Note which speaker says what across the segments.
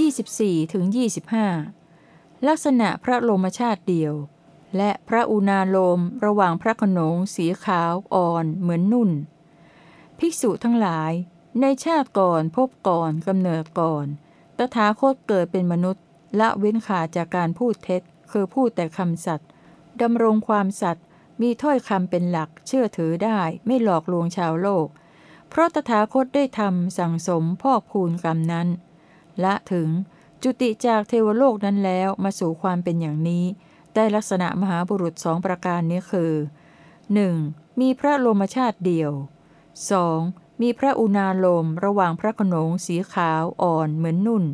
Speaker 1: 24ถึง25 ลักษณะพระโลมชาติเดียว และพระอุณาโลมระหว่างพระขนงสีขาวอ่อนเหมือนนุ่น ภิกษุทั้งหลาย ในชาติก่อนพบก่อนกำเนิดก่อน ตถาคตเกิดเป็นมนุษย์ละเว้นขาดจากการพูดเท็จ คือพูดแต่คำสัตย์ดำรงความสัตย์มีถ้อยคำเป็นหลักเชื่อถือได้ไม่หลอกลวงชาวโลก เพราะตถาคตได้ทำสั่งสมพอกพูนกรรมนั้น ละถึงจุติจากเทวโลกนั้นแล้วมาสู่ความเป็นอย่างนี้ ได้ลักษณะมหาบุรุษสองประการนี้คือ 1. มีพระโลมชาติเดียว 2. มีพระอุณาโลมระหว่างพระขนงสีขาวอ่อนเหมือนนุ่น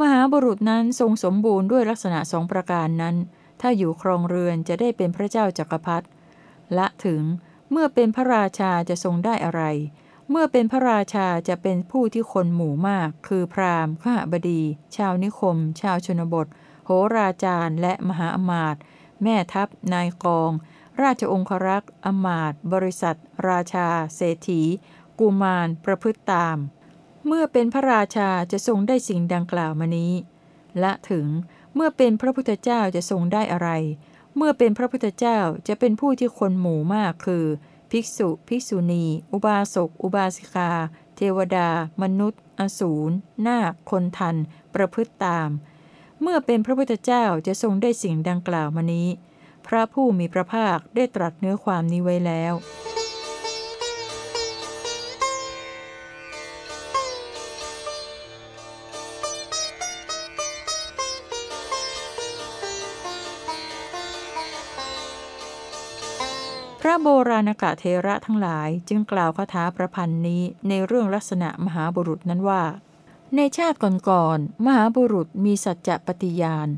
Speaker 1: มหาบุรุษนั้นทรงสมบูรณ์ด้วยลักษณะสองประการนั้น ถ้าอยู่ครองเรือนจะได้เป็นพระเจ้าจักรพรรดิละถึงเมื่อเป็นพระราชาจะทรงได้อะไร เมื่อเป็นพระราชาจะเป็นผู้ที่คนหมู่มาก คือพราหมณ์ข้าบดี ชาวนิคม ชาวชนบท โหราจารย์และมหาอมาตย์แม่ทัพ นายกอง ราชองครักษ์อมาตย์บริษัท ราชา เศรษฐี กุมาร ประพฤติตาม เมื่อเป็นพระราชาจะทรงได้สิ่งดังกล่าวมานี้ และถึงเมื่อเป็นพระพุทธเจ้าจะทรงได้อะไร เมื่อเป็นพระพุทธเจ้าจะเป็นผู้ที่คนหมู่มากคือ ภิกษุ ภิกษุณี อุบาสก อุบาสิกา เทวดา มนุษย์ อสูรนาคคนทัน ประพฤติตาม เมื่อเป็นพระพุทธเจ้าจะทรงได้สิ่งดังกล่าวมานี้ พระผู้มีพระภาคได้ตรัสเนื้อความนี้ไว้แล้ว ระโบราณกะเทระทั้งหลายจึงกล่าวคาถาประพันธ์นี้ในเรื่องลักษณะมหาบุรุษนั้นว่า ในชาติก่อนๆมหาบุรุษมีสัจจะปฏิญาณ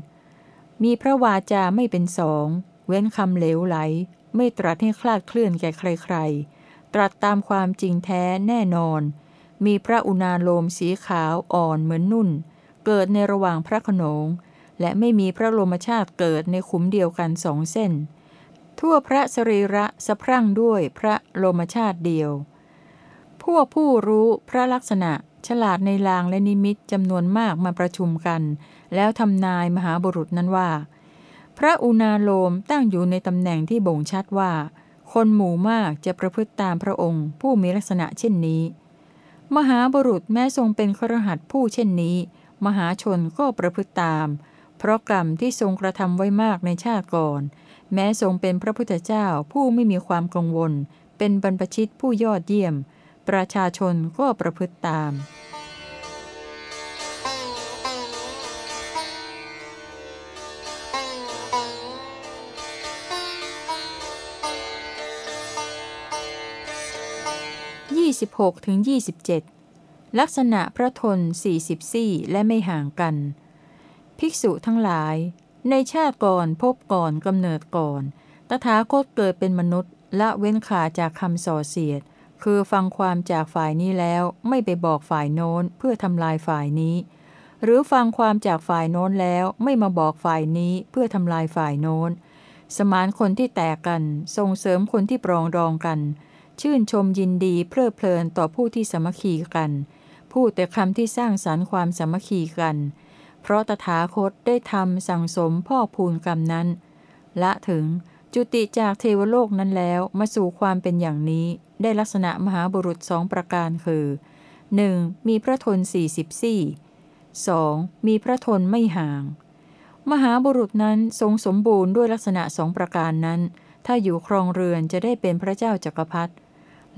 Speaker 1: มีพระวาจาไม่เป็นสอง เว้นคำเหลวไหล ไม่ตรัสให้คลาดเคลื่อนแก่ใครๆ ตรัสตามความจริงแท้แน่นอน มีพระอุณาโลมสีขาวอ่อนเหมือนนุ่น เกิดในระหว่างพระขนง และไม่มีพระโลมชาติเกิดในขุมเดียวกันสองเส้น ทั่วพระสรีระสะพรั่งด้วยพระโลมชาติเดียว พวกผู้รู้พระลักษณะฉลาดในลางและนิมิตจำนวนมากมาประชุมกัน แล้วทำนายมหาบุรุษนั้นว่า พระอุณาโลมตั้งอยู่ในตำแหน่งที่บ่งชัดว่า คนหมู่มากจะประพฤติตามพระองค์ ผู้มีลักษณะเช่นนี้ มหาบุรุษแม้ทรงเป็นครหัสผู้เช่นนี้ มหาชนก็ประพฤติตาม เพราะกรรมที่ทรงกระทำไว้มากในชาติก่อน แม้ทรงเป็นพระพุทธเจ้าผู้ไม่มีความกังวล เป็นบรรพชิตผู้ยอดเยี่ยม ประชาชนก็ประพฤติตาม 26ถึง27 ลักษณะพระทน40ซี่และไม่ห่างกัน ภิกษุทั้งหลาย ในชาติก่อนพบก่อนกำเนิดก่อน ตถาคตเกิดเป็นมนุษย์ ละเว้นขาจากคำส่อเสียด คือฟังความจากฝ่ายนี้แล้วไม่ไปบอกฝ่ายโน้นเพื่อทำลายฝ่ายนี้ หรือฟังความจากฝ่ายโน้นแล้วไม่มาบอกฝ่ายนี้เพื่อทำลายฝ่ายโน้น สมานคนที่แตกกันส่งเสริมคนที่ปรองดองกัน ชื่นชมยินดีเพลิดเพลินต่อผู้ที่สมัคคีกัน พูดแต่คำที่สร้างสรรค์ความสมัคคีกัน เพราะตถาคตได้ทำสั่งสมพ่อพูนกรรมนั้น ละถึงจุติจากเทวโลกนั้นแล้วมาสู่ความเป็นอย่างนี้ ได้ลักษณะมหาบุรุษสองประการคือ 1. มีพระทนสี่สิบสี่ 2. มีพระทนไม่ห่าง มหาบุรุษนั้นทรงสมบูรณ์ด้วยลักษณะสองประการนั้น ถ้าอยู่ครองเรือนจะได้เป็นพระเจ้าจักรพรรดิ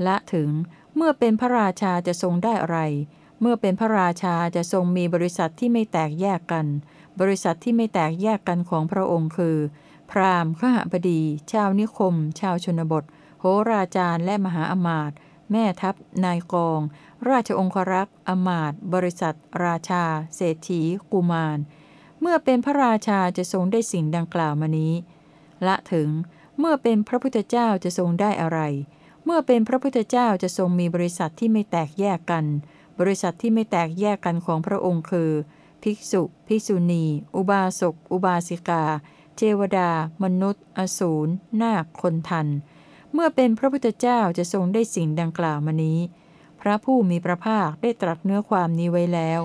Speaker 1: ละถึงเมื่อเป็นพระราชาจะทรงได้อะไร เมื่อเป็นพระราชาจะทรงมีบริษัทที่ไม่แตกแยกกัน บริษัทที่ไม่แตกแยกกันของพระองค์คือ พราหมณ์ข้าบดี ชาวนิคม ชาวชนบท โหราจารย์และมหาอมาตย์แม่ทัพ นายกอง ราชองครักษ์อมาตย์บริษัท ราชา เศรษฐี กุมาร เมื่อเป็นพระราชาจะทรงได้สิ่งดังกล่าวมานี้ ละถึง เมื่อเป็นพระพุทธเจ้าจะทรงได้อะไร เมื่อเป็นพระพุทธเจ้าจะทรงมีบริษัทที่ไม่แตกแยกกัน บริษัทที่ไม่แตกแยกกันของพระองค์คือ ภิกษุ ภิกษุณี อุบาสก อุบาสิกาเจวดา มนุษย์ อสูร นาค คนทัน เมื่อเป็นพระพุทธเจ้าจะทรงได้สิ่งดังกล่าวมานี้ พระผู้มีพระภาคได้ตรัสเนื้อความนี้ไว้แล้ว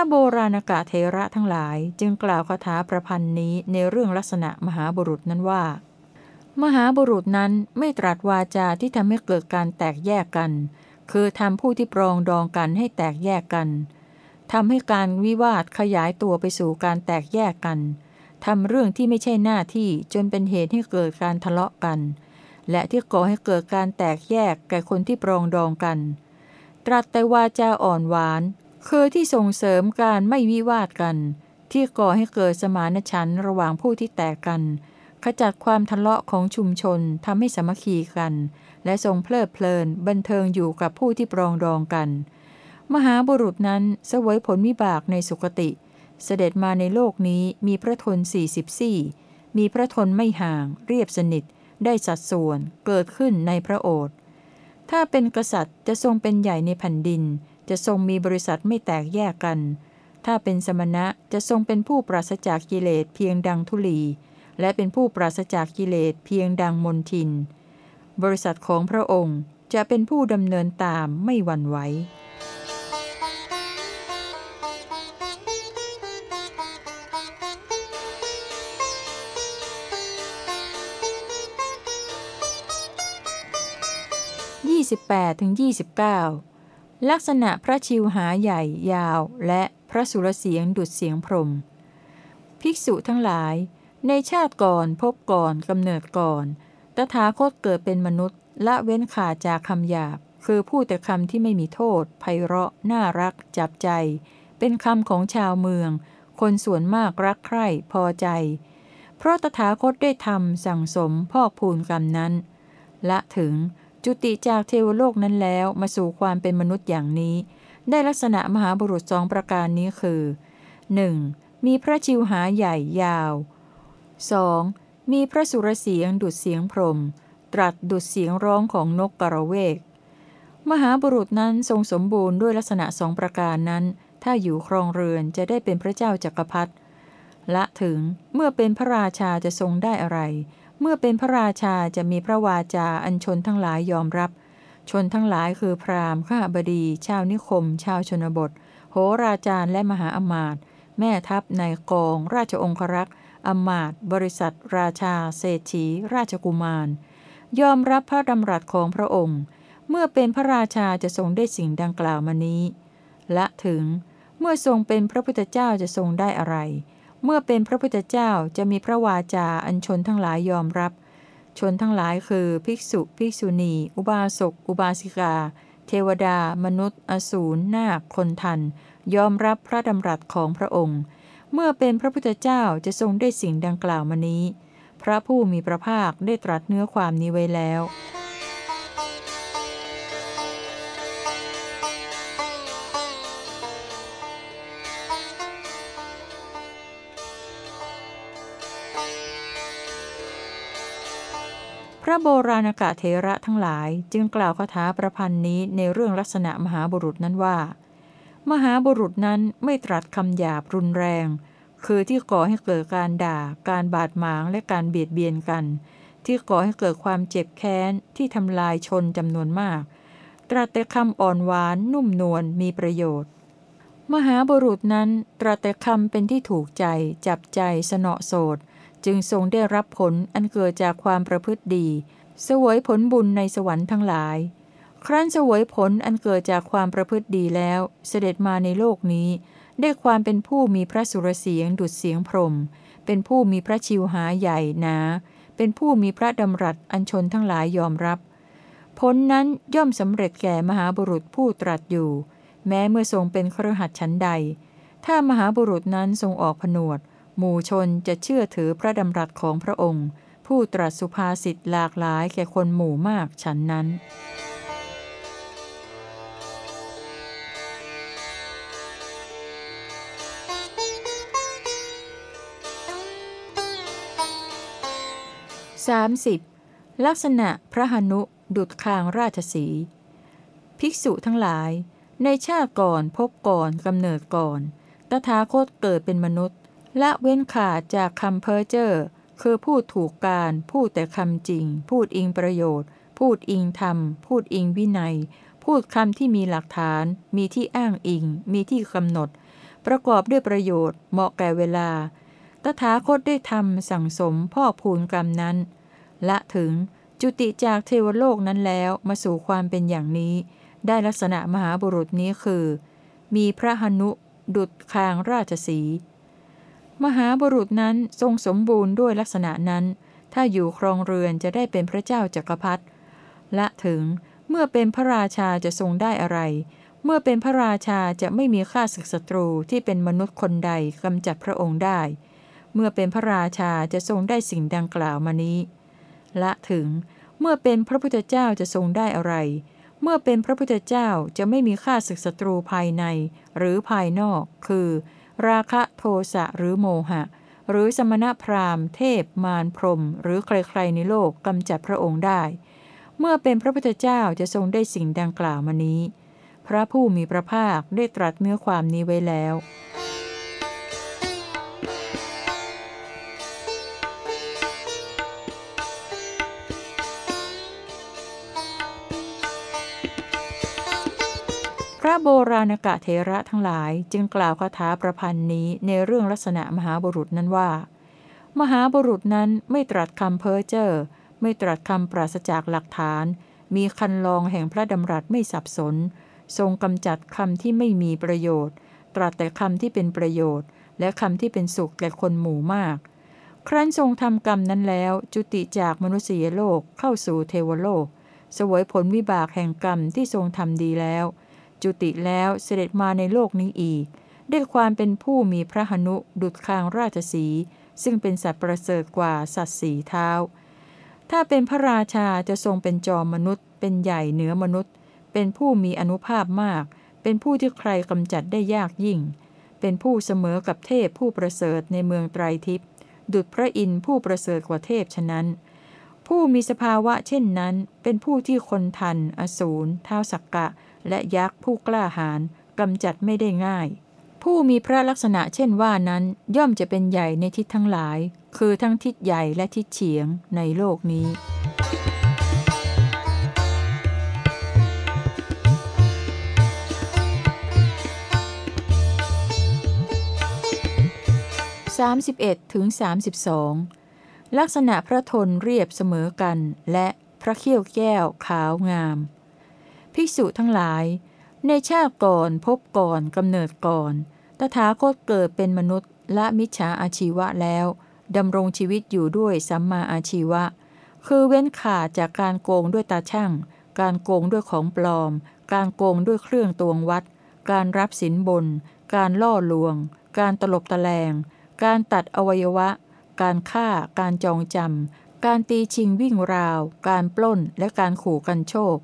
Speaker 1: ระโบราณกาเทระทั้งหลายจึงกล่าวคาถาประพันธ์นี้ในเรื่องลักษณะมหาบุรุษนั้นว่า มหาบุรุษนั้นไม่ตรัสวาจาที่ทำให้เกิดการแตกแยกกัน คือทำผู้ที่ปรองดองกันให้แตกแยกกันทำให้การวิวาทขยายตัวไปสู่การแตกแยกกันทำเรื่องที่ไม่ใช่หน้าที่จนเป็นเหตุให้เกิดการทะเลาะกัน และที่ก่อให้เกิดการแตกแยกแก่คนที่ปรองดองกัน ตรัสแต่วาจาอ่อนหวาน คือที่ส่งเสริมการไม่วิวาทกัน ที่ก่อให้เกิดสมานฉันท์ระหว่างผู้ที่แตกกัน ขจัดความทะเลาะของชุมชนทำให้สมัคคีกัน และทรงเพลิดเพลินบันเทิงอยู่กับผู้ที่ปรองดองกัน มหาบุรุษนั้นเสวยผลวิบากในสุคติ เสด็จมาในโลกนี้มีพระทนสี่สิบสี่มีพระทนไม่ห่าง เรียบสนิท ได้สัดส่วนเกิดขึ้นในพระโอษฐ์ถ้าเป็นกษัตริย์จะทรงเป็นใหญ่ในแผ่นดิน จะทรงมีบริษัทไม่แตกแยกกัน ถ้าเป็นสมณะจะทรงเป็นผู้ปราศจากกิเลสเพียงดังทุลี และเป็นผู้ปราศจากกิเลสเพียงดังมนทิน บริษัทของพระองค์จะเป็นผู้ดำเนินตามไม่หวั่นไหวยี่สิบแปดถึงยี่สิบเก้า ลักษณะพระชิวหาใหญ่ยาวและพระสุรเสียงดุดเสียงพรม ภิกษุทั้งหลาย ในชาติก่อนพบก่อนกำเนิดก่อน ตถาคตเกิดเป็นมนุษย์ ละเว้นขาดจากคำหยาบ คือพูดแต่คำที่ไม่มีโทษ ไพเราะ น่ารัก จับใจ เป็นคำของชาวเมือง คนส่วนมากรักใคร่พอใจ เพราะตถาคตได้ทำสั่งสมพอกพูนกรรมนั้น ละถึง จุติจากเทวโลกนั้นแล้วมาสู่ความเป็นมนุษย์อย่างนี้ ได้ลักษณะมหาบุรุษสองประการนี้คือ 1. มีพระชิวหาใหญ่ยาว 2. มีพระสุรเสียงดุดเสียงพรม ตรัสดุดเสียงร้องของนกกระเวก มหาบุรุษนั้นทรงสมบูรณ์ด้วยลักษณะสองประการนั้น ถ้าอยู่ครองเรือนจะได้เป็นพระเจ้าจักรพรรดิละถึงเมื่อเป็นพระราชาจะทรงได้อะไร เมื่อเป็นพระราชาจะมีพระวาจาอันชนทั้งหลายยอมรับ ชนทั้งหลายคือพราหมณ์ข้าบดี ชาวนิคม ชาวชนบท โหราจารย์และมหาอมาตย์แม่ทัพนายกอง ราชองครักษ์อมาตย์บริษัท ราชา เศรษฐี ราชกุมาร ยอมรับพระดำรัสของพระองค์ เมื่อเป็นพระราชาจะทรงได้สิ่งดังกล่าวมานี้ และถึง เมื่อทรงเป็นพระพุทธเจ้าจะทรงได้อะไร เมื่อเป็นพระพุทธเจ้าจะมีพระวาจาอันชนทั้งหลายยอมรับ ชนทั้งหลายคือ ภิกษุ ภิกษุณี อุบาสก อุบาสิกา เทวดา มนุษย์ อสูร นาค คนทัน ยอมรับพระดำรัสของพระองค์ เมื่อเป็นพระพุทธเจ้าจะทรงได้สิ่งดังกล่าวมานี้ พระผู้มีพระภาคได้ตรัสเนื้อความนี้ไว้แล้ว ระโบราณกะเทระทั้งหลายจึงกล่าวคาถาประพันธ์นี้ในเรื่องลักษณะมหาบุรุษนั้นว่า มหาบุรุษนั้นไม่ตรัสคำหยาบรุนแรง คือที่ก่อให้เกิดการด่า การบาดหมางและการเบียดเบียนกัน ที่ก่อให้เกิดความเจ็บแค้นที่ทำลายชนจำนวนมาก ตรัสแต่คำอ่อนหวานนุ่มนวลมีประโยชน์ มหาบุรุษนั้นตรัสแต่คำเป็นที่ถูกใจ จับใจสนอโสด จึงทรงได้รับผลอันเกิดจากความประพฤติดี สวยผลบุญในสวรรค์ทั้งหลาย ครั้นสวยผลอันเกิดจากความประพฤติดีแล้ว เสด็จมาในโลกนี้ ได้ความเป็นผู้มีพระสุรเสียงดุดเสียงพรม เป็นผู้มีพระชิวหาใหญ่นา เป็นผู้มีพระดำรัสอันชนทั้งหลายยอมรับ ผลนั้นย่อมสำเร็จแก่มหาบุรุษผู้ตรัสอยู่ แม้เมื่อทรงเป็นครหัสชั้นใด ถ้ามหาบุรุษนั้นทรงออกผนวด หมู่ชนจะเชื่อถือพระดำรัสของพระองค์ ผู้ตรัสสุภาษิตหลากหลายแก่คนหมู่มากฉันนั้น 30. ลักษณะพระหนุดุดคางราชสี ภิกษุทั้งหลาย ในชาติก่อนพบก่อนกำเนิดก่อน ตถาคตเกิดเป็นมนุษย์ ละเว้นขาดจากคำเพ้อเจ้อคือพูดถูกการ พูดแต่คำจริง พูดอิงประโยชน์ พูดอิงธรรม พูดอิงวินัย พูดคำที่มีหลักฐาน มีที่อ้างอิง มีที่กำหนด ประกอบด้วยประโยชน์ เหมาะแก่เวลา ตถาคตได้ทำสั่งสมพ่อพูนกรรมนั้น ละถึงจุติจากเทวโลกนั้นแล้วมาสู่ความเป็นอย่างนี้ ได้ลักษณะมหาบุรุษนี้คือ มีพระหนุดุดคางราชสี มหาบุรุษนั้นทรงสมบูรณ์ด้วยลักษณะนั้น ถ้าอยู่ครองเรือนจะได้เป็นพระเจ้าจักรพรรดิและถึงเมื่อเป็นพระราชาจะทรงได้อะไร เมื่อเป็นพระราชาจะไม่มีข้าศึกศัตรูที่เป็นมนุษย์คนใดกำจัดพระองค์ได้ เมื่อเป็นพระราชาจะทรงได้สิ่งดังกล่าวมานี้ละถึงเมื่อเป็นพระพุทธเจ้าจะทรงได้อะไร เมื่อเป็นพระพุทธเจ้าจะไม่มีข้าศึกศัตรูภายในหรือภายนอก คือ ราคะโทสะหรือโมหะ หรือสมณพราหมณ์ เทพมารพรม หรือใครๆในโลกกำจัดพระองค์ได้ เมื่อเป็นพระพุทธเจ้าจะทรงได้สิ่งดังกล่าวมานี้ พระผู้มีพระภาคได้ตรัสเนื้อความนี้ไว้แล้ว พระโบราณกะเทระทั้งหลายจึงกล่าวคาถาประพันธ์นี้ในเรื่องลักษณะมหาบุรุษนั้นว่า มหาบุรุษนั้นไม่ตรัสคำเพ้อเจ้อไม่ตรัสคำปราศจากหลักฐาน มีคันลองแห่งพระดำรัสไม่สับสน ทรงกำจัดคำที่ไม่มีประโยชน์ ตรัสแต่คำที่เป็นประโยชน์ และคำที่เป็นสุขแก่คนหมู่มาก ครั้นทรงทำกรรมนั้นแล้ว จุติจากมนุษยโลกเข้าสู่เทวโลก สวยผลวิบากแห่งกรรมที่ทรงทำดีแล้ว จุติแล้วเสด็จมาในโลกนี้อีก ด้วยความเป็นผู้มีพระหนุดุดคางราชสี ซึ่งเป็นสัตว์ประเสริฐกว่าสัตว์สีเท้า ถ้าเป็นพระราชาจะทรงเป็นจอมมนุษย์ เป็นใหญ่เหนือมนุษย์ เป็นผู้มีอนุภาพมาก เป็นผู้ที่ใครกำจัดได้ยากยิ่ง เป็นผู้เสมอกับเทพผู้ประเสริฐในเมืองไตรทิพย์ดุดพระอินทร์ผู้ประเสริฐกว่าเทพฉะนั้นผู้มีสภาวะเช่นนั้น เป็นผู้ที่คนทัน อสูรเท้าสักกะ และยักษ์ผู้กล้าหาญกำจัดไม่ได้ง่าย ผู้มีพระลักษณะเช่นว่านั้นย่อมจะเป็นใหญ่ในทิศทั้งหลาย คือทั้งทิศใหญ่และทิศเฉียงในโลกนี้31ถึง32 ลักษณะพระทนเรียบเสมอกัน และพระเขี้ยวแก้วขาวงาม ภิกษุทั้งหลาย ในชาติก่อนพบก่อนกำเนิดก่อน ตถาคตเกิดเป็นมนุษย์ละมิจฉาอาชีวะแล้วดำรงชีวิตอยู่ด้วยสัมมาอาชีวะ คือเว้นขาดจากการโกงด้วยตาช่าง การโกงด้วยของปลอม การโกงด้วยเครื่องตวงวัด การรับสินบน การล่อลวง การตลบตะแลง การตัดอวัยวะ การฆ่า การจองจำการตีชิงวิ่งราว การปล้นและการขู่กันโชค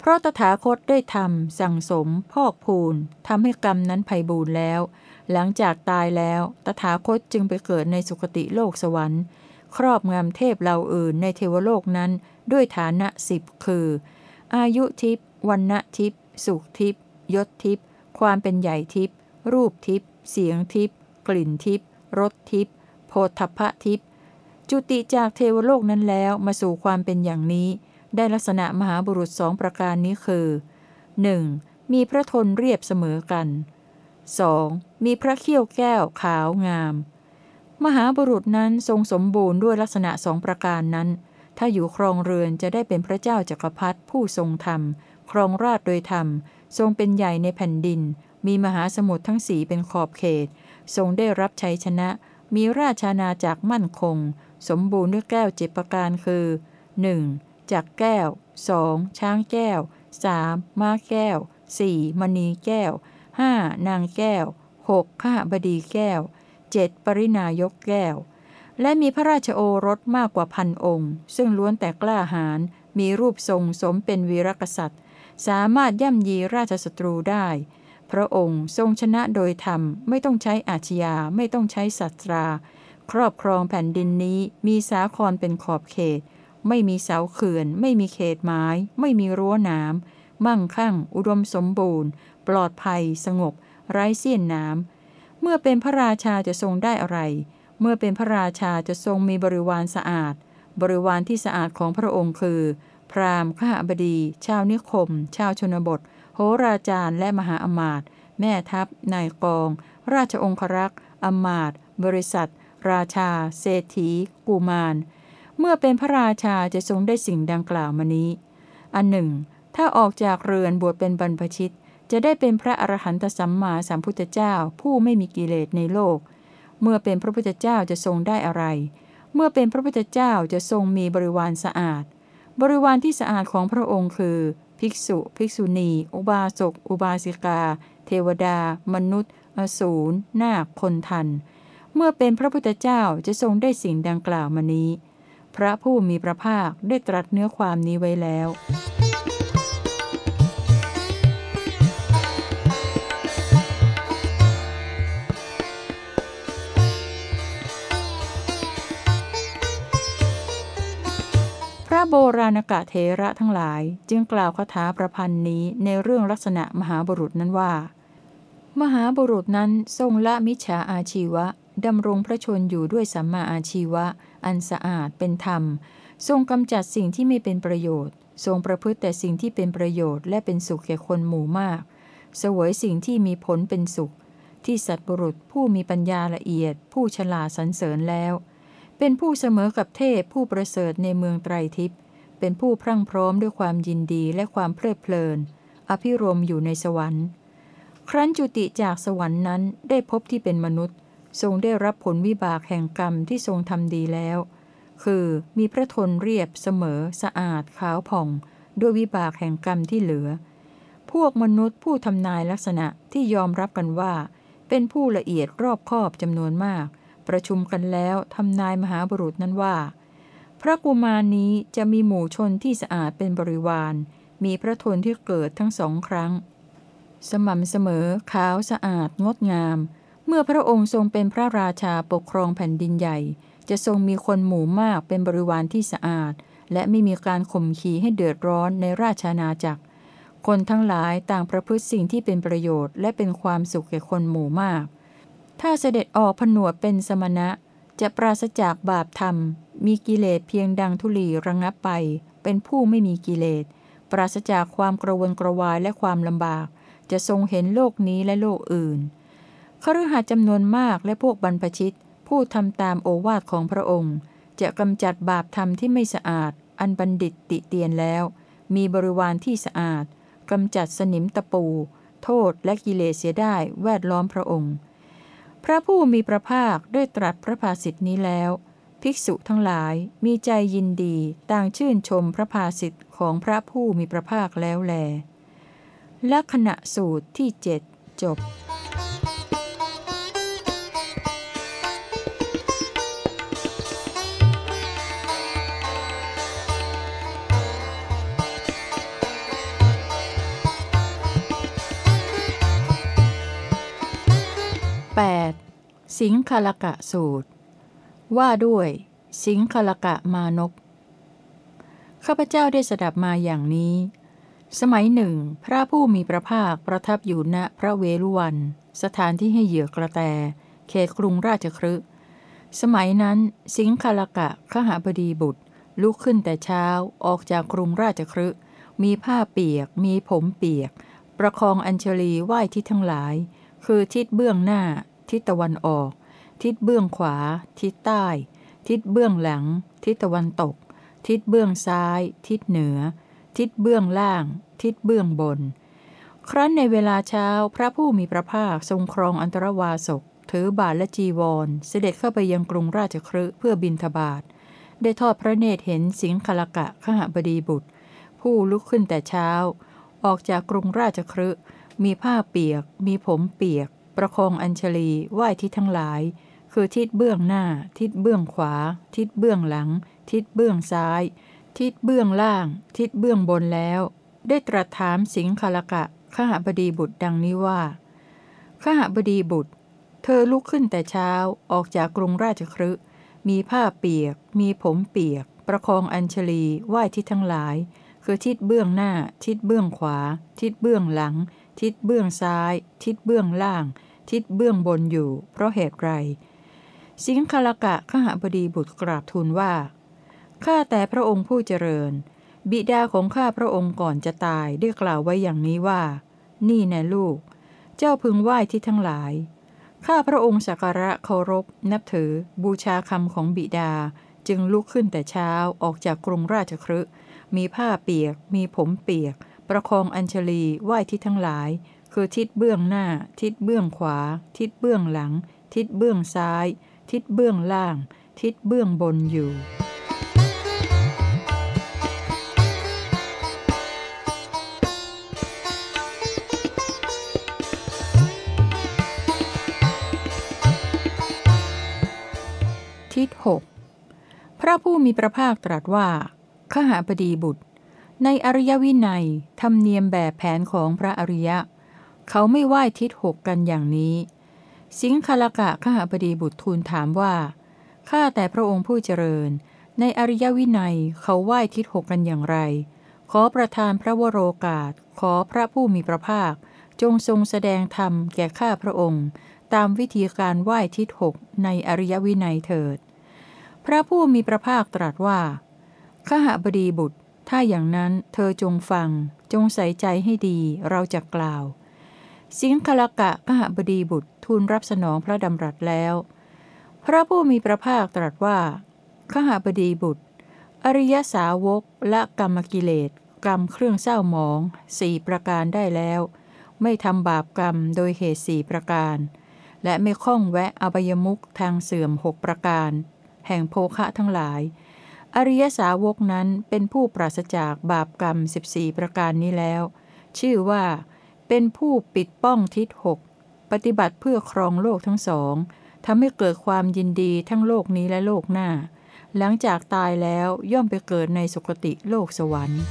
Speaker 1: เพราะตถาคตได้ทำสั่งสม พอกพูนทำให้กรรมนั้นไพ่บูรแล้ว หลังจากตายแล้ว ตถาคตจึงไปเกิดในสุคติโลกสวรรค์ ครอบงำเทพเหล่าอื่นในเทวโลกนั้นด้วยฐานะสิบคือ อายุทิพย์วันณทิพย์สุขทิพย์ยศทิพย์ความเป็นใหญ่ทิพย์รูปทิพย์เสียงทิพย์กลิ่นทิพย์รสทิพย์โพธพะทิพย์จุติจากเทวโลกนั้นแล้วมาสู่ความเป็นอย่างนี้ ได้ลักษณะมหาบุรุษสองประการนี้คือ 1. มีพระทนเรียบเสมอกัน 2. มีพระเขี้ยวแก้วขาวงาม มหาบุรุษนั้นทรงสมบูรณ์ด้วยลักษณะสองประการนั้น ถ้าอยู่ครองเรือนจะได้เป็นพระเจ้าจักรพรรดิผู้ทรงธรรม ครองราชโดยธรรม ทรงเป็นใหญ่ในแผ่นดิน มีมหาสมุทรทั้งสีเป็นขอบเขต ทรงได้รับชัยชนะ มีราชานาจากมั่นคง สมบูรณ์ด้วยแก้วเจ็ประการคือ 1. จักแก้ว 2. ช้างแก้ว 3. ม้าแก้ว 4. มณีแก้ว 5. นางแก้ว 6. ข้าบดีแก้ว 7. ปรินายกแก้ว และมีพระราชโอรสมากกว่าพันองค์ ซึ่งล้วนแต่กล้าหาญมีรูปทรงสมเป็นวีรกษัตริย์ สามารถย่ำยีราชศัตรูได้ พระองค์ทรงชนะโดยธรรม ไม่ต้องใช้อาชญาไม่ต้องใช้สัตรา ครอบครองแผ่นดินนี้มีสาครเป็นขอบเขต ไม่มีเสาเขื่อน ไม่มีเขตไม้ ไม่มีรั้วน้ำมั่งคั่ง อุดมสมบูรณ์ ปลอดภัย สงบ ไร้เสี้ยนน้ำ เมื่อเป็นพระราชาจะทรงได้อะไร เมื่อเป็นพระราชาจะทรงมีบริวารสะอาด บริวารที่สะอาดของพระองค์คือ พราหมณ์ข้าบดี ชาวนิคม ชาวชนบท โหราจารย์และมหาอมาตย์แม่ทัพ นายกอง ราชองครักษ์อมาตย์บริษัท ราชา เศรษฐี กุมาร เมื่อเป็นพระราชาจะทรงได้สิ่งดังกล่าวมานี้ อันหนึ่ง ถ้าออกจากเรือนบวชเป็นบรรพชิต จะได้เป็นพระอรหันตสัมมาสัมพุทธเจ้าผู้ไม่มีกิเลสในโลก เมื่อเป็นพระพุทธเจ้าจะทรงได้อะไร เมื่อเป็นพระพุทธเจ้าจะทรงมีบริวารสะอาด บริวารที่สะอาดของพระองค์คือ ภิกษุ ภิกษุณี อุบาสก อุบาสิกา เทวดา มนุษย์ อสูร นาค คนทัน เมื่อเป็นพระพุทธเจ้าจะทรงได้สิ่งดังกล่าวมานี้ พระผู้มีพระภาคได้ตรัสเนื้อความนี้ไว้แล้ว พระโบราณกะเทระทั้งหลายจึงกล่าวคาถาประพันธ์นี้ในเรื่องลักษณะมหาบุรุษนั้นว่า มหาบุรุษนั้นทรงละมิจฉาอาชีวะดำรงพระชนอยู่ด้วยสัมมาอาชีวะ อันสะอาดเป็นธรรม ทรงกำจัดสิ่งที่ไม่เป็นประโยชน์ ทรงประพฤติแต่สิ่งที่เป็นประโยชน์และเป็นสุขแก่คนหมู่มาก เสวยสิ่งที่มีผลเป็นสุข ที่สัตว์บุรุษผู้มีปัญญาละเอียด ผู้ฉลาดสรรเสริญแล้ว เป็นผู้เสมอกับเทพผู้ประเสริฐในเมืองไตรทิพย์เป็นผู้พรั่งพร้อมด้วยความยินดีและความเพลิดเพลิน อภิรมอยู่ในสวรรค์ ครั้นจุติจากสวรรค์นั้นได้พบที่เป็นมนุษย์ ทรงได้รับผลวิบากแห่งกรรมที่ทรงทำดีแล้ว คือมีพระทนเรียบเสมอ สะอาดขาวผ่อง ด้วยวิบากแห่งกรรมที่เหลือ พวกมนุษย์ผู้ทำนายลักษณะที่ยอมรับกันว่า เป็นผู้ละเอียดรอบคอบจำนวนมาก ประชุมกันแล้วทำนายมหาบุรุษนั้นว่า พระกุมารนี้จะมีหมู่ชนที่สะอาดเป็นบริวาร มีพระทนที่เกิดทั้งสองครั้ง สม่ำเสมอขาวสะอาดงดงาม เมื่อพระองค์ทรงเป็นพระราชาปกครองแผ่นดินใหญ่ จะทรงมีคนหมู่มากเป็นบริวารที่สะอาด และไม่มีการข่มขีให้เดือดร้อนในราชาณาจักร คนทั้งหลายต่างประพฤติสิ่งที่เป็นประโยชน์ และเป็นความสุขแก่คนหมู่มาก ถ้าเสด็จออกผนวดเป็นสมณะ จะปราศจากบาปธรรม มีกิเลสเพียงดังธุลีระงับไป เป็นผู้ไม่มีกิเลส ปราศจากความกระวนกระวายและความลำบาก จะทรงเห็นโลกนี้และโลกอื่น คฤหัสถ์จำนวนมากและพวกบรรพชิต ผู้ทำตามโอวาทของพระองค์ จะกำจัดบาปธรรมที่ไม่สะอาด อันบัณฑิตติเตียนแล้ว มีบริวารที่สะอาดกำจัดสนิมตะปู โทษและกิเลสเสียได้แวดล้อมพระองค์ พระผู้มีพระภาคได้ตรัสพระภาสิทธินี้แล้ว ภิกษุทั้งหลายมีใจยินดีต่างชื่นชมพระภาสิทธิ์ของพระผู้มีพระภาคแล้วแลลักษณะสูตรที่เจ็ดจบ 8. สิงคลกะสูตร ว่าด้วย สิงคลกะมานพข้าพเจ้าได้สดับมาอย่างนี้ สมัยหนึ่ง พระผู้มีพระภาคประทับอยู่ณพระเวลุวัน สถานที่ให้เหยื่อกระแต เขตกรุงราชครึสมัยนั้น สิงคลกะขหบดีบุตร ลุกขึ้นแต่เช้าออกจากกรุงราชครึมีผ้าเปียก มีผมเปียก ประคองอัญชลีไหว้ทิศทั้งหลาย คือทิศเบื้องหน้า ทิศตะวันออก ทิศเบื้องขวา ทิศใต้ ทิศเบื้องหลัง ทิศตะวันตก ทิศเบื้องซ้าย ทิศเหนือ ทิศเบื้องล่าง ทิศเบื้องบน ครั้นในเวลาเช้าพระผู้มีพระภาคทรงครองอันตรวาสกถือบาทและจีวร เสด็จเข้าไปยังกรุงราชครืเพื่อบินทบาทได้ทอดพระเนตรเห็นสิงคลกะขหบดีบุตร ผู้ลุกขึ้นแต่เช้า ออกจากกรุงราชครืมีผ้าเปียก มีผมเปียก ประคองอัญชลีไหว้ทิศทั้งหลาย คือทิศเบื้องหน้า ทิศเบื้องขวา ทิศเบื้องหลัง ทิศเบื้องซ้าย ทิศเบื้องล่าง ทิศเบื้องบนแล้ว ได้ตรัสถามสิงคลกะขหบดีบุตรดังนี้ว่าขหบดีบุตร เธอลุกขึ้นแต่เช้าออกจากกรุงราชครึมีผ้าเปียก มีผมเปียก ประคองอัญชลีไหว้ทิศทั้งหลาย คือทิศเบื้องหน้า ทิศเบื้องขวา ทิศเบื้องหลัง ทิศเบื้องซ้าย ทิศเบื้องล่าง ทิศเบื้องบนอยู่ เพราะเหตุไร สิงคลกะขหบดีบุตรกราบทูลว่า ข้าแต่พระองค์ผู้เจริญ บิดาของข้าพระองค์ก่อนจะตายได้กล่าวไว้อย่างนี้ว่า นี่แน่ลูก เจ้าพึงไหว้ที่ทั้งหลาย ข้าพระองค์สักการะเคารพ นับถือ บูชาคำของบิดาจึงลุกขึ้นแต่เช้าออกจากกรุงราชครึมีผ้าเปียก มีผมเปียก ประคองอัญชลีไหว้ที่ทั้งหลาย คือทิศเบื้องหน้า ทิศเบื้องขวา ทิศเบื้องหลัง ทิศเบื้องซ้าย ทิศเบื้องล่าง ทิศเบื้องบนอยู่ ทิศหกพระผู้มีพระภาคตรัสว่าขหาบดีบุตร ในอริยวินัย ธรรมเนียมแบบแผนของพระอริยะ เขาไม่ไหว้ทิศหกกันอย่างนี้ สิงคลกะขหาบดีบุตรทูลถามว่า ข้าแต่พระองค์ผู้เจริญ ในอริยวินัยเขาไหว้ทิศหกกันอย่างไร ขอประทานพระวโรกาส ขอพระผู้มีพระภาค จงทรงแสดงธรรมแก่ข้าพระองค์ ตามวิธีการไหว้ทิศหกในอริยวินัยเถิด พระผู้มีพระภาคตรัสว่าขหบดีบุตร ถ้าอย่างนั้นเธอจงฟัง จงใส่ใจให้ดีเราจะกล่าว สิงคลกะขหบดีบุตรทูลรับสนองพระดำรัสแล้ว พระผู้มีพระภาคตรัสว่า ขหบดีบุตร อริยสาวกและกรรมกิเลสกรรมเครื่องเศร้าหมองสี่ประการได้แล้ว ไม่ทำบาปกรรมโดยเหตุสี่ประการ และไม่ข้องแวะอบายมุขทางเสื่อมหกประการ แห่งโภคะทั้งหลาย อริยสาวกนั้นเป็นผู้ปราศจากบาปกรรม 14 ประการนี้แล้ว ชื่อว่า เป็นผู้ปิดป้องทิศหกปฏิบัติเพื่อครองโลกทั้งสองทำให้เกิดความยินดีทั้งโลกนี้และโลกหน้า หลังจากตายแล้วย่อมไปเกิดในสุคติโลกสวรรค์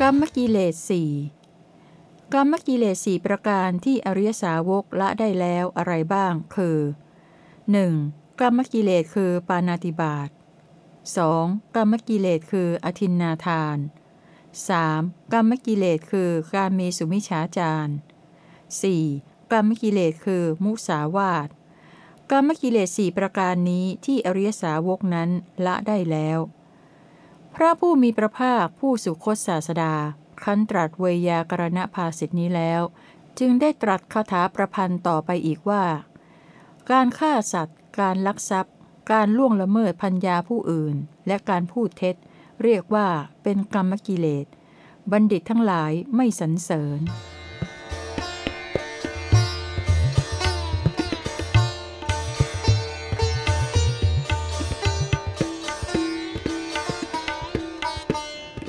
Speaker 1: กรรมกิเลสสี่ กรรมกิเลสสี่ประการที่อริยสาวกละได้แล้วอะไรบ้าง คือ 1. กรรมกิเลสคือปานาติบาต 2. กรรมกิเลสคืออธินนาทาน 3. กรรมกิเลสคือการมีสุมิชฌาจาร 4. กรรมกิเลสคือมุสาวาทกรรมกิเลสสี่ประการนี้ที่อริยสาวกนั้นละได้แล้ว พระผู้มีพระภาคผู้สุคตศาสดา คันตรัสเวยากรณภาสิทธินี้แล้ว จึงได้ตรัสคาถาประพันธ์ต่อไปอีกว่า การฆ่าสัตว์ การลักทรัพย์ การล่วงละเมิดพัญญาผู้อื่น และการพูดเท็จ เรียกว่าเป็นกรรมกิเลส บัณฑิตทั้งหลายไม่สรรเสริญ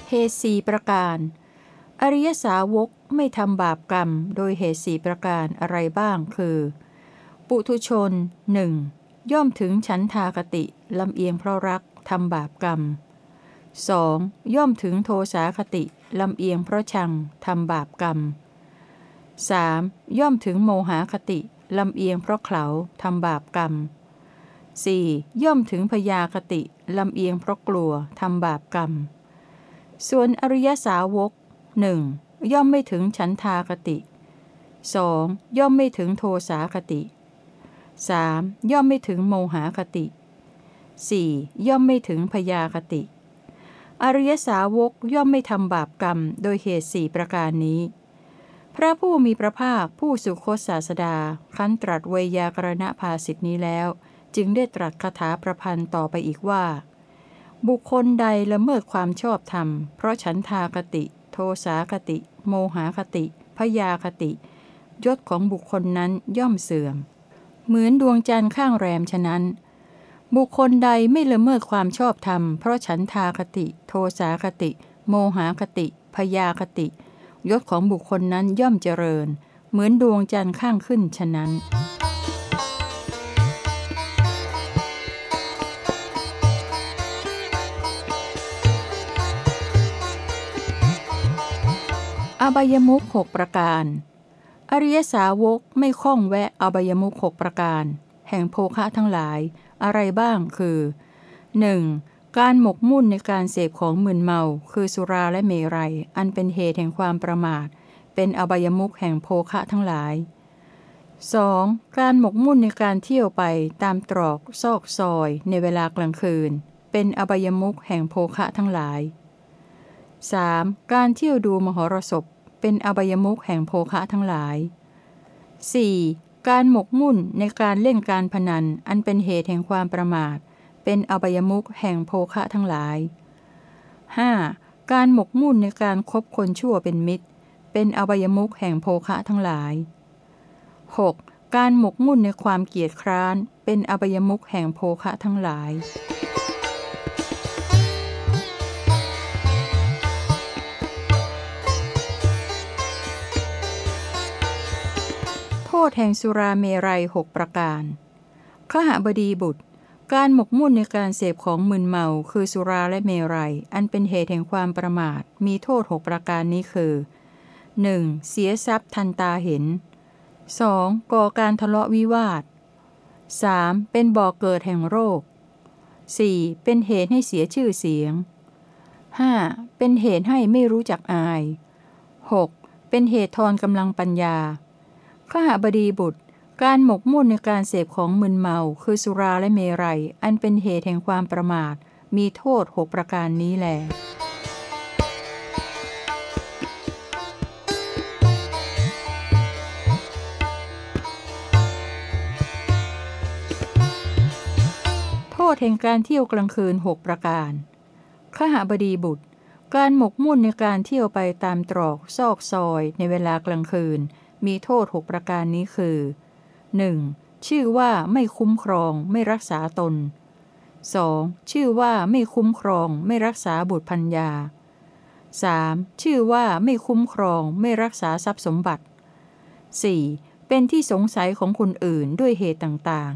Speaker 1: เหตุสีประการ อริยสาวกไม่ทำบาปกรรมโดยเหตุสี่ประการอะไรบ้างคือ ปุถุชนหนึ่งย่อมถึงฉันทากติลำเอียงเพราะรักทำบาปกรรม 2. ย่อมถึงโทสาคติลำเอียงเพราะชังทำบาปกรรม 3. ย่อมถึงโมหาคติลำเอียงเพราะเขาทำบาปกรรม 4. ย่อมถึงพยาคติลำเอียงเพราะกลัวทำบาปกรรม ส่วนอริยสาวก หนึ่งย่อมไม่ถึงฉันทากติ 2. ย่อมไม่ถึงโทสาคติ 3. ย่อมไม่ถึงโมหาคติ 4. ย่อมไม่ถึงพยาคติ อริยสาวกย่อมไม่ทำบาปกรรมโดยเหตุสี่ประการนี้ พระผู้มีพระภาคผู้สุคตศาสดาคันตรัสเวยากรณภาสิทธินี้แล้ว จึงได้ตรัสคาถาประพันธ์ต่อไปอีกว่า บุคคลใดละเมิดความชอบธรรม เพราะฉันทากติ โทสาคติ โมหาคติ พยาคติ ยศของบุคคลนั้นย่อมเสื่อม เหมือนดวงจันทร์ข้างแรมฉะนั้น บุคคลใดไม่ละเมิดความชอบธรรม เพราะฉันทาคติ โทสาคติ โมหาคติ พยาคติ ยศของบุคคลนั้นย่อมเจริญ เหมือนดวงจันทร์ข้างขึ้นฉะนั้น อบายมุขหกประการ อริยสาวกไม่คล้องแวะอบายมุขหกประการ แห่งโภคะทั้งหลาย อะไรบ้างคือ 1. การหมกมุ่นในการเสพของมึนเมา คือสุราและเมรัย อันเป็นเหตุแห่งความประมาท เป็นอบายมุขแห่งโภคะทั้งหลาย 2. การหมกมุ่นในการเที่ยวไปตามตรอกซอกซอย ในเวลากลางคืน เป็นอบายมุขแห่งโภคะทั้งหลาย 3. การเที่ยวดูมหรสพ เป็นอบายมุขแห่งโภคะทั้งหลาย 4. การหมกมุ่นในการเล่นการพนัน อันเป็นเหตุแห่งความประมาท เป็นอบายมุขแห่งโภคะทั้งหลาย 5. การหมกมุ่นในการครบคนชั่วเป็นมิตร เป็นอบายมุขแห่งโภคะทั้งหลาย 6. การหมกมุ่นในความเกียจคร้าน เป็นอบายมุขแห่งโภคะทั้งหลาย ษแห่งสุราเมรัยหกประการขหบดีบุตร การหมกมุ่นในการเสพของมึนเมา คือสุราและเมรัย อันเป็นเหตุแห่งความประมาท มีโทษหกประการนี้คือ 1. เสียทรัพย์ทันตาเห็น 2. ก่อการทะเลาะวิวาท 3. เป็นบ่อกเกิดแห่งโรค 4. เป็นเหตุให้เสียชื่อเสียง 5. เป็นเหตุให้ไม่รู้จักอาย 6. เป็นเหตุทอนกำลังปัญญา ข้าหบดีบุตร การหมกมุ่นในการเสพของมึนเมา คือสุราและเมรัย อันเป็นเหตุแห่งความประมาท มีโทษหกประการนี้แหละโทษแห่งการเที่ยวกลางคืนหกประการข้าหบดีบุตร การหมกมุ่นในการเที่ยวไปตามตรอกซอกซอยในเวลากลางคืน มีโทษหกประการนี้คือ 1. ชื่อว่าไม่คุ้มครองไม่รักษาตน 2. ชื่อว่าไม่คุ้มครองไม่รักษาบุตรพัญญา 3. ชื่อว่าไม่คุ้มครองไม่รักษาทรัพย์สมบัติ 4. เป็นที่สงสัยของคนอื่นด้วยเหตุต่าง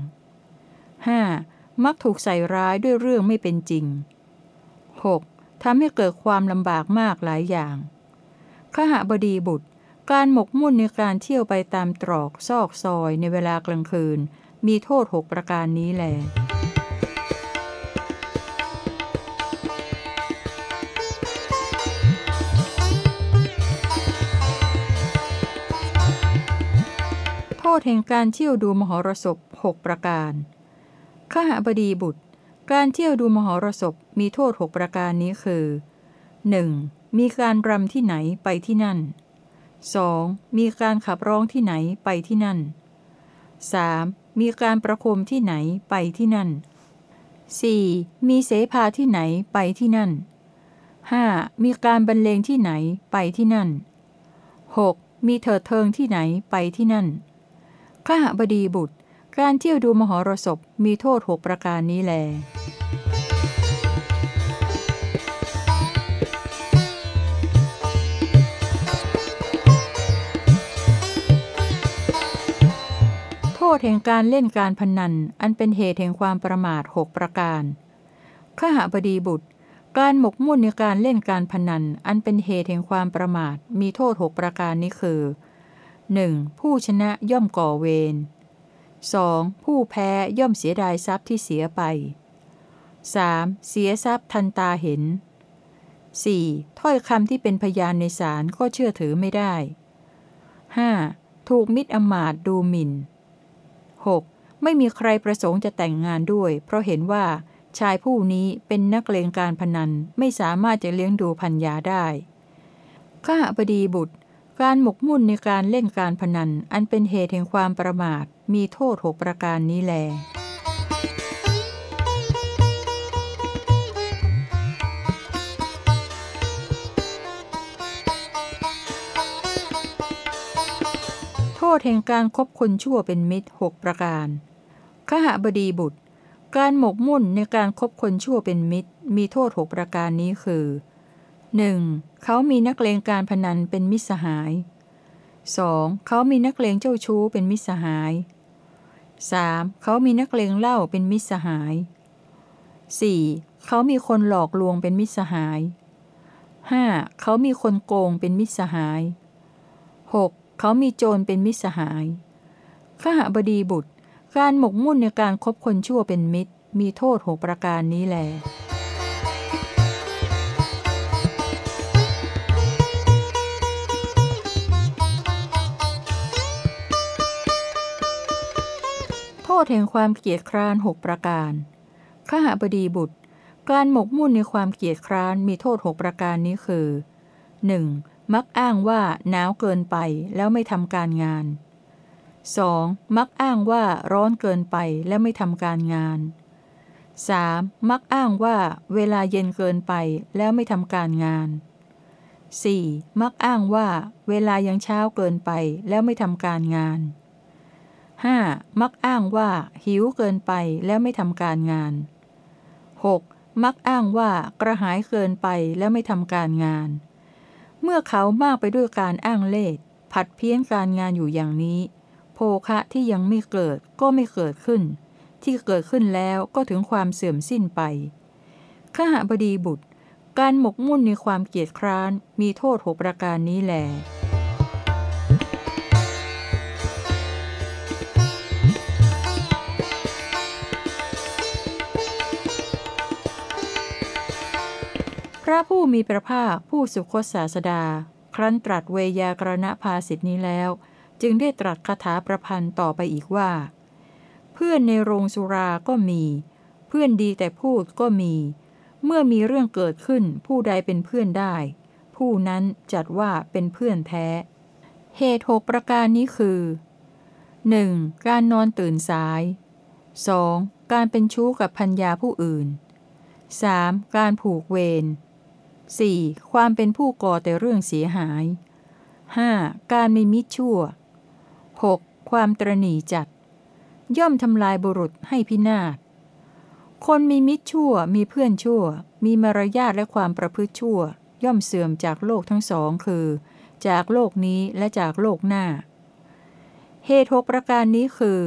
Speaker 1: ๆ 5. มักถูกใส่ร้ายด้วยเรื่องไม่เป็นจริง 6. ทำให้เกิดความลำบากมากหลายอย่างขหบดีบุตร การหมกมุ่นในการเที่ยวไปตามตรอกซอกซอยในเวลากลางคืน มีโทษหกประการนี้แหลโทษแห่งการเที่ยวดูมหรสพหกประการขหบดีบุตร การเที่ยวดูมหรสพมีโทษหกประการนี้คือ 1. มีการรำที่ไหนไปที่นั่น 2. มีการขับร้องที่ไหนไปที่นั่น 3. มีการประคมที่ไหนไปที่นั่น 4. มีเสภาที่ไหนไปที่นั่น 5. มีการบรรเลงที่ไหนไปที่นั่น 6. มีเถิดเทิงที่ไหนไปที่นั่นขหบดีบุตร การเที่ยวดูมหรสพมีโทษหกประการนี้แล ษแห่งการเล่นการพนัน อันเป็นเหตุแห่งความประมาทหกประการขหบดีบุตร การหมกมุ่นในการเล่นการพนัน อันเป็นเหตุแห่งความประมาท มีโทษหกประการนี้คือ 1. ผู้ชนะย่อมก่อเวร 2. ผู้แพ้ย่อมเสียดายทรัพย์ที่เสียไป 3. เสียทรัพย์ทันตาเห็น 4. ถ้อยคำที่เป็นพยานในศาลก็เชื่อถือไม่ได้ 5. ถูกมิตรอมาตดูหมิ่น 6. ไม่มีใครประสงค์จะแต่งงานด้วย เพราะเห็นว่าชายผู้นี้เป็นนักเลงการพนันไม่สามารถจะเลี้ยงดูพัญญาได้ข้าบดีบุตร การหมกมุ่นในการเล่นการพนัน อันเป็นเหตุแห่งความประมาท มีโทษหกประการนี้แล ษแห่งการคบคนชั่วเป็นมิตรหกประการขหบดีบุตร การหมกมุ่นในการคบคนชั่วเป็นมิตร มีโทษหกประการนี้คือ 1. เขามีนักเลงการพนันเป็นมิตรสหาย 2. เขามีนักเลงเจ้าชู้เป็นมิตรสหาย 3. เขามีนักเลงเหล้าเป็นมิตรสหาย 4. เขามีคนหลอกลวงเป็นมิตรสหาย 5. เขามีคนโกงเป็นมิตรสหาย 6. เขามีโจรเป็นมิสหายขหบดีบุตร การหมกมุ่นในการคบคนชั่วเป็นมิตร มีโทษหกประการนี้แลโโทษแห่งความเกียจคร้านหกประการขหบดีบุตร การหมกมุ่นในความเกียจคร้านมีโทษหกประการนี้คือ 1. มักอ้างว่าหนาวเกินไปแล้วไม่ทำการงาน 2. มักอ้างว่าร้อนเกินไปแล้วไม่ทำการงาน 3. มักอ้างว่าเวลาเย็นเกินไปแล้วไม่ทำการงาน 4. มักอ้างว่าเวลายังเช้าเกินไปแล้วไม่ทำการงาน 5. มักอ้างว่าหิวเกินไปแล้วไม่ทำการงาน 6. มักอ้างว่ากระหายเกินไปแล้วไม่ทำการงาน เมื่อเขามากไปด้วยการอ้างเล่ผัดเพี้ยนการงานอยู่อย่างนี้ โภคะที่ยังไม่เกิดก็ไม่เกิดขึ้น ที่เกิดขึ้นแล้วก็ถึงความเสื่อมสิ้นไปข้าหบดีบุตร การหมกมุ่นในความเกียจคร้านมีโทษหกประการนี้แหละ ระผู้มีพระภาคผู้สุคตศาสดา ครั้นตรัสเวยากรณภาสิทธินี้แล้ว จึงได้ตรัสคาถาประพันธ์ต่อไปอีกว่า เพื่อนในโรงสุราก็มี เพื่อนดีแต่พูดก็มี เมื่อมีเรื่องเกิดขึ้นผู้ใดเป็นเพื่อนได้ ผู้นั้นจัดว่าเป็นเพื่อนแท้ เหตุหกประการนี้คือ 1. การนอนตื่นสาย 2. การเป็นชู้กับพัญญาผู้อื่น 3. การผูกเวร 4. ความเป็นผู้ก่อแต่เรื่องเสียหาย 5. การมีมิตรชั่ว 6. ความตรณีจัด ย่อมทำลายบุรุษให้พินาศ คนมีมิตรชั่ว มีเพื่อนชั่ว มีมารยาทและความประพฤติชั่ว ย่อมเสื่อมจากโลกทั้งสองคือ จากโลกนี้และจากโลกหน้า เหตุหกประการนี้คือ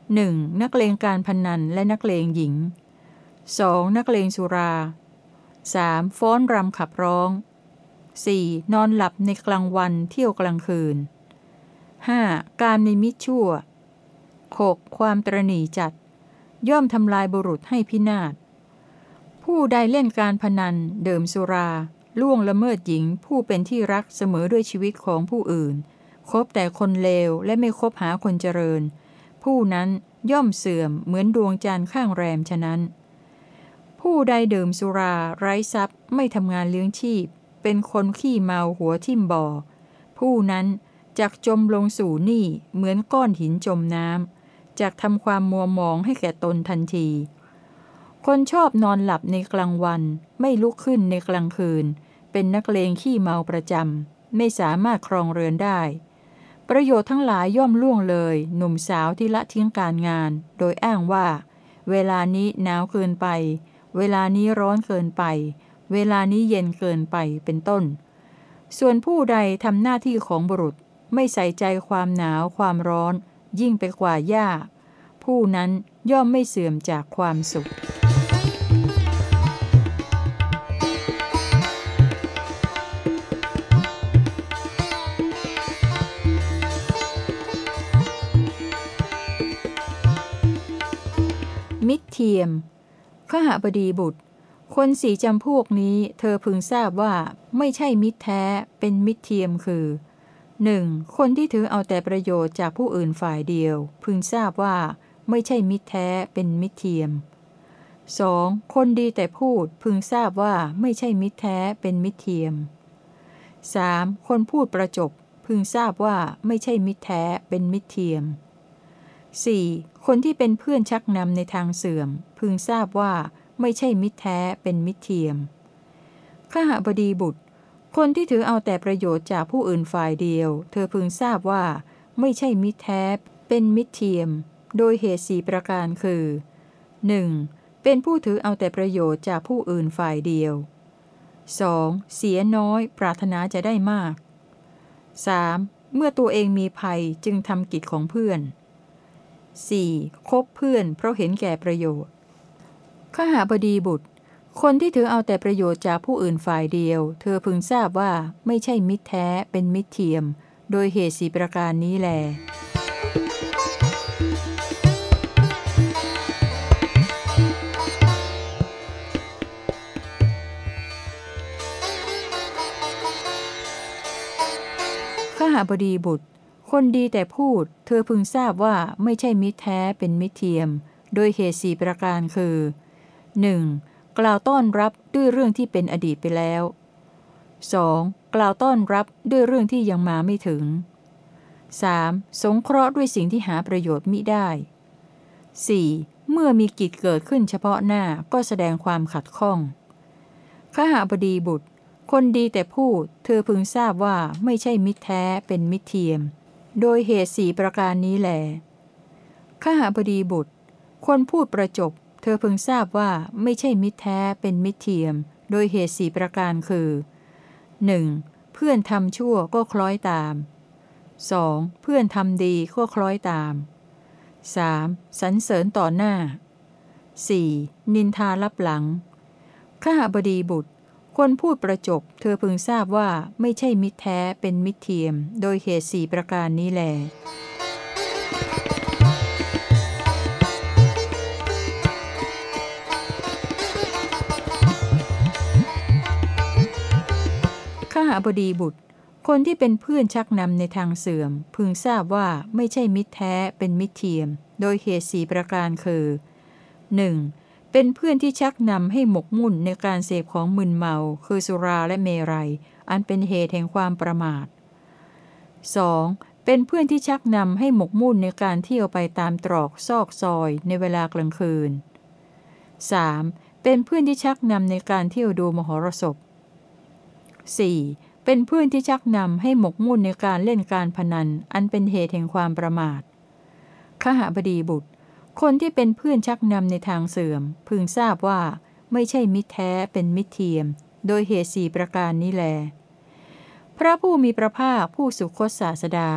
Speaker 1: 1. นักเลงการพนันและนักเลงหญิง 2. นักเลงสุรา 3. ฟ้อนรำขับร้อง 4. นอนหลับในกลางวันเที่ยวกลางคืน 5. การมีมิตชั่ว 6. ความตรณีจัด ย่อมทำลายบุรุษให้พินาศ ผู้ใดเล่นการพนัน เดิมสุรา ล่วงละเมิดหญิง ผู้เป็นที่รักเสมอด้วยชีวิตของผู้อื่น คบแต่คนเลวและไม่คบหาคนเจริญ ผู้นั้นย่อมเสื่อมเหมือนดวงจันทร์ข้างแรมฉะนั้น ผู้ใดดื่มสุราไร้ทรัพย์ไม่ทำงานเลี้ยงชีพ เป็นคนขี้เมาหัวทิ่มบ่อ ผู้นั้นจักจมลงสู่หนี้เหมือนก้อนหินจมน้ำจักทำความมัวมองให้แก่ตนทันที คนชอบนอนหลับในกลางวัน ไม่ลุกขึ้นในกลางคืน เป็นนักเลงขี้เมาประจำไม่สามารถครองเรือนได้ ประโยชน์ทั้งหลายย่อมล่วงเลย หนุ่มสาวที่ละทิ้งการงาน โดยอ้างว่า เวลานี้หนาวเกินไป เวลานี้ร้อนเกินไป เวลานี้เย็นเกินไปเป็นต้น ส่วนผู้ใดทำหน้าที่ของบุรุษไม่ใส่ใจความหนาวความร้อน ยิ่งไปกว่าหญ้า ผู้นั้นย่อมไม่เสื่อมจากความสุขมิตรเทียม ขหบดีบุตร คนสี่จำพวกนี้เธอพึงทราบว่าไม่ใช่มิตรแท้เป็นมิตรเทียมคือ 1. คนที่ถือเอาแต่ประโยชน์จากผู้อื่นฝ่ายเดียว พึงทราบว่าไม่ใช่มิตรแท้เป็นมิตรเทียม 2. คนดีแต่พูดพึงทราบว่าไม่ใช่มิตรแท้เป็นมิตรเทียม 3. คนพูดประจบพึงทราบว่าไม่ใช่มิตรแท้เป็นมิตรเทียม 4. คนที่เป็นเพื่อนชักนำในทางเสื่อม พึงทราบว่าไม่ใช่มิตรแท้เป็นมิตรเทียมขหบดีบุตร คนที่ถือเอาแต่ประโยชน์จากผู้อื่นฝ่ายเดียว เธอพึงทราบว่า ไม่ใช่มิตรแท้เป็นมิตรเทียม โดยเหตุสีประการคือ 1. เป็นผู้ถือเอาแต่ประโยชน์จากผู้อื่นฝ่ายเดียว 2. เสียน้อยปรารถนาจะได้มาก 3. เมื่อตัวเองมีภัยจึงทำกิจของเพื่อน 4. คบเพื่อนเพราะเห็นแก่ประโยชน์ขหาบดีบุตร คนที่ถือเอาแต่ประโยชน์จากผู้อื่นฝ่ายเดียว เธอพึงทราบว่าไม่ใช่มิตรแท้เป็นมิตรเทียม โดยเหตุสีประการนี้แลขหาบดีบุตร คนดีแต่พูด เธอพึงทราบว่าไม่ใช่มิตรแท้เป็นมิตรเทียม โดยเหตุสี่ประการคือ 1. กล่าวต้อนรับด้วยเรื่องที่เป็นอดีตไปแล้ว 2. กล่าวต้อนรับด้วยเรื่องที่ยังมาไม่ถึง 3. สงเคราะห์ด้วยสิ่งที่หาประโยชน์มิได้ 4. เมื่อมีกิจเกิดขึ้นเฉพาะหน้าก็แสดงความขัดข้องขหาบดีบุตร คนดีแต่พูด เธอพึงทราบว่าไม่ใช่มิตรแท้เป็นมิตรเทียม โดยเหตุสี่ประการนี้แหลขหาบดีบุตร คนพูดประจบ เธอพึงทราบว่าไม่ใช่มิตรแท้เป็นมิตรเทียม โดยเหตุสี่ประการคือ 1. เพื่อนทำชั่วก็คล้อยตาม 2. เพื่อนทำดีก็คล้อยตาม 3. สรรเสริญต่อหน้า 4. นินทารับหลัง ข้าบดีบุตร คนพูดประจบ เธอพึงทราบว่าไม่ใช่มิตรแท้เป็นมิตรเทียม โดยเหตุสี่ประการนี้แหลข้าบดีบุตร คนที่เป็นเพื่อนชักนำในทางเสื่อม พึงทราบว่าไม่ใช่มิตรแท้เป็นมิตรเทียม โดยเหตุสี่ประการคือ 1. เป็นเพื่อนที่ชักนำให้หมกมุ่นในการเสพของมึนเมา คือสุราและเมรัย อันเป็นเหตุแห่งความประมาท 2. เป็นเพื่อนที่ชักนำให้หมกมุ่นในการเที่ยวไปตามตรอกซอกซอยในเวลากลางคืน 3. เป็นเพื่อนที่ชักนำในการเที่ยวดูมหรสพ 4. เป็นเพื่อนที่ชักนำให้หมกมุ่นในการเล่นการพนัน อันเป็นเหตุแห่งความประมาทขหบดีบุตร คนที่เป็นเพื่อนชักนำในทางเสื่อม พึงทราบว่าไม่ใช่มิตรแท้เป็นมิตรเทียม โดยเหตุสี่ประการนี้แล พระผู้มีพระภาคผู้สุคตศาสดา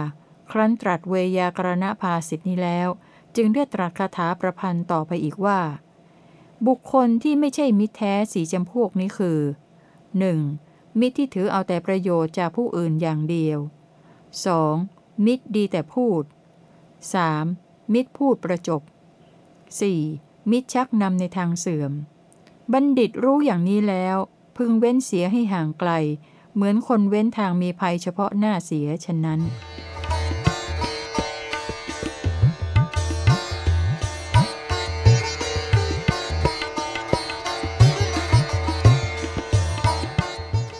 Speaker 1: ครั้นตรัสเวยากรณภาสิทธินี้แล้ว จึงได้ตรัสคาถาประพันธ์ต่อไปอีกว่า บุคคลที่ไม่ใช่มิตรแท้สีจำพวกนี้คือ 1. มิตรที่ถือเอาแต่ประโยชน์จากผู้อื่นอย่างเดียว 2. มิตรดีแต่พูด 3. มิตรพูดประจบ 4. มิตรชักนำในทางเสื่อม บัณฑิตรู้อย่างนี้แล้ว พึงเว้นเสียให้ห่างไกล เหมือนคนเว้นทางมีภัยเฉพาะหน้าเสียฉะนั้น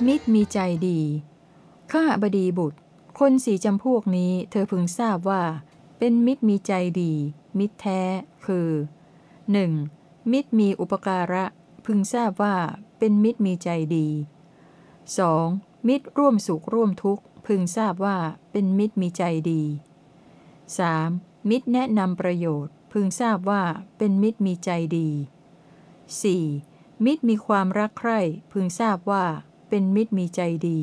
Speaker 1: มิตรมีใจดี ข้าบดีบุตร คนสีจำพวกนี้เธอพึงทราบว่า เป็นมิตรมีใจดี มิตรแท้ คือ 1. มิตรมีอุปการะ พึงทราบว่าเป็นมิตรมีใจดี 2. มิตรร่วมสุขร่วมทุกข์ พึงทราบว่าเป็นมิตรมีใจดี 3. มิตรแนะนำประโยชน์ พึงทราบว่าเป็นมิตรมีใจดี 4. มิตรมีความรักใคร่ พึงทราบว่าเป็นมิตรมีใจดี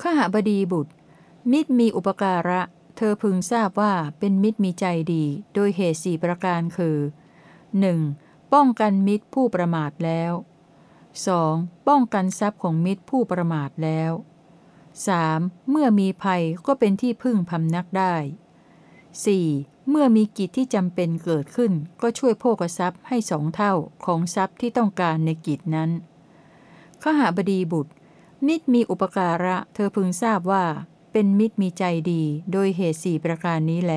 Speaker 1: ขหบดีบุตร มิตรมีอุปการะ ธอพึงทราบว่าเป็นมิตรมีใจดี โดยเหตุสี่ประการคือ 1. ป้องกันมิตรผู้ประมาทแล้ว 2. ป้องกันทรัพย์ของมิตรผู้ประมาทแล้ว 3. เมื่อมีภัยก็เป็นที่พึ่งพำนักได้ 4. เมื่อมีกิจที่จำเป็นเกิดขึ้น ก็ช่วยโภกทรัพย์ให้สองเท่าของทรัพย์ที่ต้องการในกิจนั้นขหาบดีบุตร มิตรมีอุปการะ เธอพึงทราบว่า เป็นมิตรมีใจดีโดยเหตุสี่ประการนี้แล